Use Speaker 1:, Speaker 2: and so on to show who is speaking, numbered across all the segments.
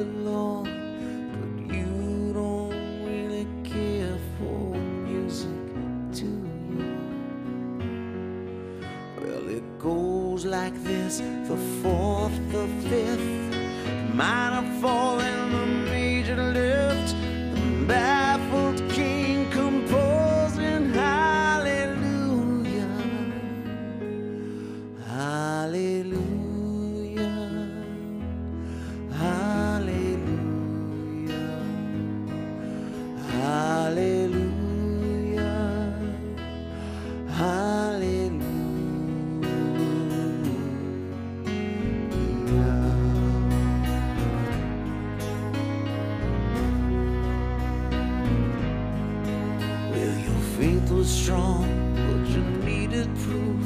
Speaker 1: the Lord, but you don't really care for music, do you? Well, it goes like this the fourth, the fifth, minor fall, and the major strong, but you needed proof.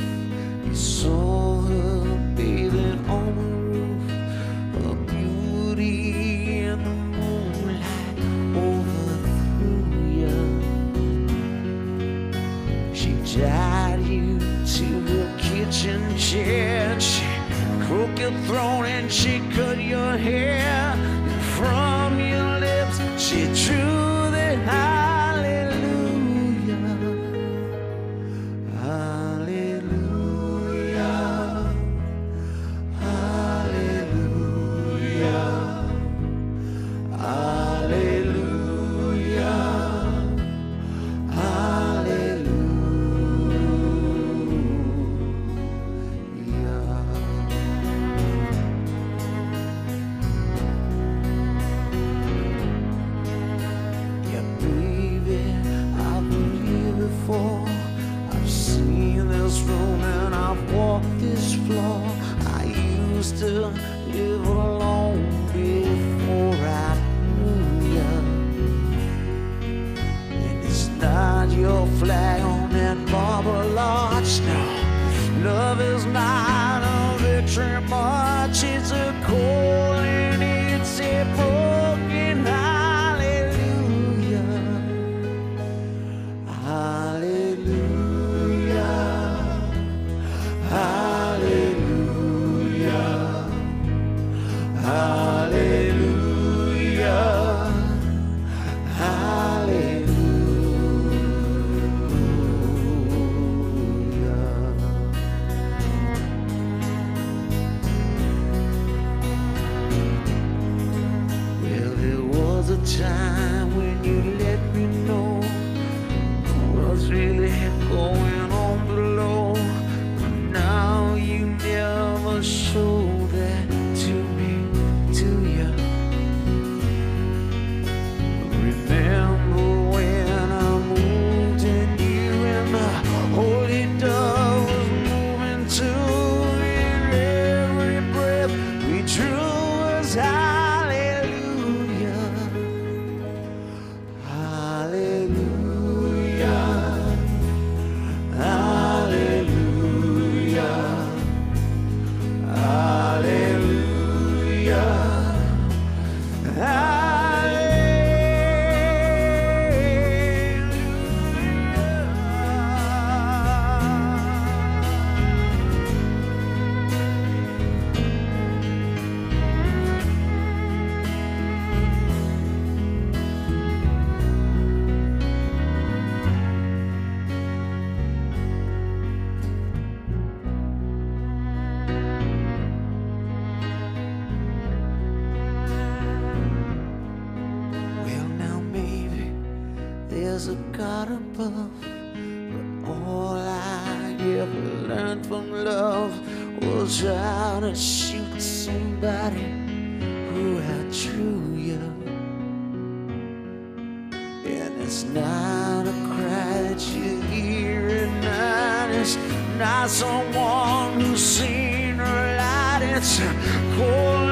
Speaker 1: You saw her bathing on the roof, her beauty in the moonlight overthrew you. She tied you to her kitchen chair. She crooked your throat and she cut your hair. And from your lips, she drew this room and I've walked this floor. I used to live alone before I knew ya. And it's not your flag on that marble arch, no. Love is not a victory march, it's a call there's a God above, but all I ever learned from love was how to shoot somebody who outdrew you. And it's not a cry that you hear at night. It's not someone who's seen her light. It's a a